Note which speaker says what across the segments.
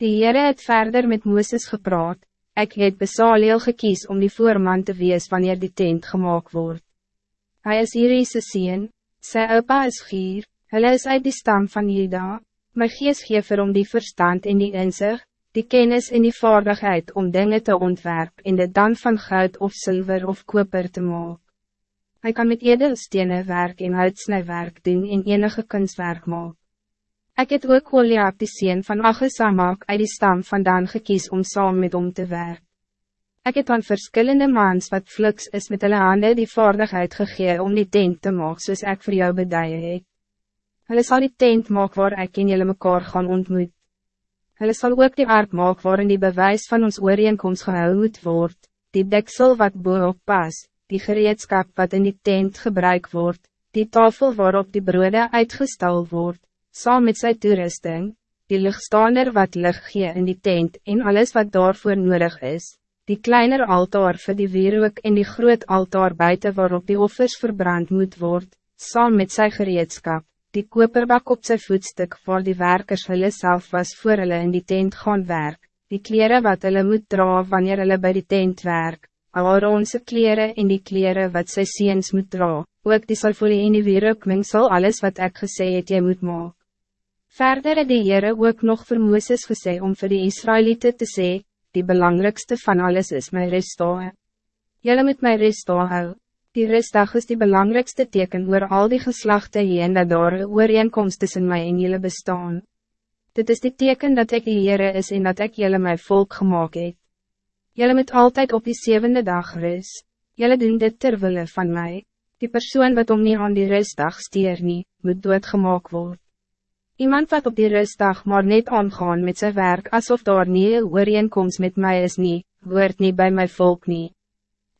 Speaker 1: Die Heere het verder met Mooses gepraat, ik het Besaleel gekies om die voorman te wees wanneer die tent gemaakt wordt. Hij is Iriese sien, sy opa is Gier, hulle is uit die stam van Juda, my gees geef er om die verstand en die inzicht, die kennis en die vaardigheid om dingen te ontwerp en dit dan van goud of zilver of koper te maken. Hij kan met edelstenen werk en houtsnijwerk doen en enige kunstwerk maken. Ik het ook Oliab die sien van Achesamak uit die stam vandaan gekies om saam met om te werken. Ik het aan verschillende maans wat fluks is met hulle hande die vaardigheid gegee om die tent te maak soos ek vir jou beduie het. Hulle sal die tent maak waar ek en julle mekaar gaan ontmoet. Hulle sal ook die aard maak waarin die bewijs van ons ooreenkomst gehou moet word, die deksel wat boop pas, die gereedskap wat in die tent gebruik wordt, die tafel waarop die broode uitgestal wordt, saam met sy toerusting, die lichtstaander wat licht gee in die tent en alles wat daarvoor nodig is, die kleiner altaar voor die wierook en die groot altaar buiten waarop die offers verbrand moet worden, saam met sy gereedskap, die koperbak op sy voetstuk waar die werkers hulle self was voor hulle in die tent gaan werk, die kleren wat hulle moet dra wanneer hulle bij die tent werk, Aaronse kleren en die kleren wat sy seens moet dra, ook die salfolie en die wierook mengsel alles wat ik gesê het jy moet maak. Verder het die Heere ook nog vir Mooses gesê om voor die Israëlieten te sê, die belangrijkste van alles is my restdae. Julle moet my restdae hou. Die restdag is die belangrijkste teken oor al die geslachten hier en dat daar een ooreenkomst tussen my en julle bestaan. Dit is die teken dat ik die Heere is en dat ik julle my volk gemaakt het. Julle moet altijd op die zevende dag res. Julle doen dit terwille van mij. Die persoon wat om nie aan die restdag stier nie, moet doodgemaak word. Iemand wat op die rustdag maar net aangaan met zijn werk alsof daar nie een ooreenkomst met mij is nie, word niet bij mijn volk nie.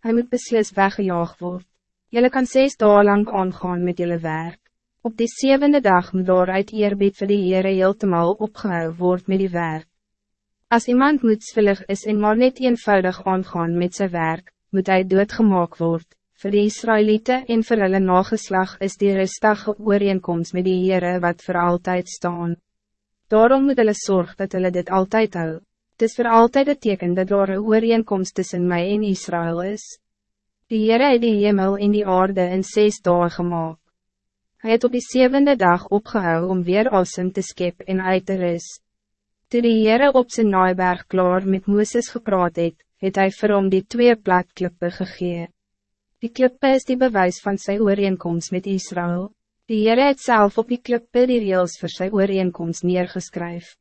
Speaker 1: Hij moet beslis weggejaag word. Jelle kan zes dagen lang aangaan met jullie werk. Op die zevende dag moet daar uit eerbied vir die Heere heeltemal opgehou word met die werk. Als iemand moedsvullig is en maar net eenvoudig aangaan met zijn werk, moet hij doodgemaak worden. Voor die Israëlieten en voor hulle nageslag is die rustige ooreenkomst met die Heere wat voor altijd staan. Daarom moet hulle zorg dat hulle dit altijd hou. Het is voor altijd het teken dat daar een ooreenkomst tussen mij en Israël is. Die Heere het die hemel en die aarde in zes dagen gemaakt. Hij het op die zevende dag opgehou om weer asem te skep en uit te ris. Toe die Heere op zijn naaiberg klaar met Mooses gepraat het, het hy vir hom die twee platklippe gegee. Die klippe is die bewijs van zijn ooreenkomst met Israël. Die Heere het zelf op die klippe die reels voor zijn ooreenkomst neergeskryf.